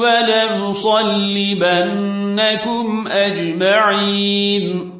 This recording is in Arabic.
ولنصلبنكم أجمعين.